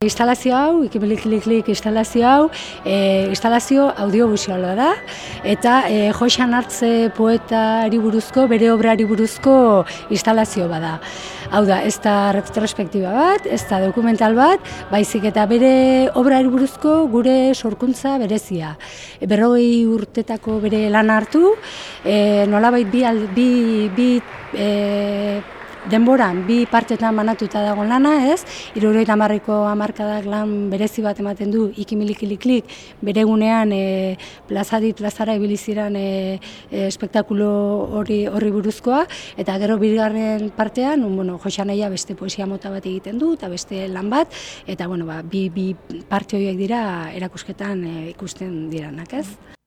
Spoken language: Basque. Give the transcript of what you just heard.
Instalazio hau, ikibilik instalazio hau, e, instalazio audiovisuala da, eta e, Joxan Hartze poetari buruzko, bere obrari buruzko instalazio bada. Hau da, ez da retrospektiba bat, ez da dokumental bat, baizik eta bere obrari buruzko gure sorkuntza berezia. E, berrogei urtetako bere lan hartu, e, nolabait bi, bi, bi e, denboran bi partetan banatuta dago lana, ez? Iruroita marriko amarkadak lan berezi bat ematen du ikimilikiliklik bere gunean e, plazadi plazara ibiliziran e, e, espektakulo hori horri buruzkoa, eta gero bigarren partean, un, bueno, Josanaia beste poesia mota bat egiten du, eta beste lan bat, eta bueno, ba, bi, bi parte horiek dira erakusketan e, ikusten diranak, ez?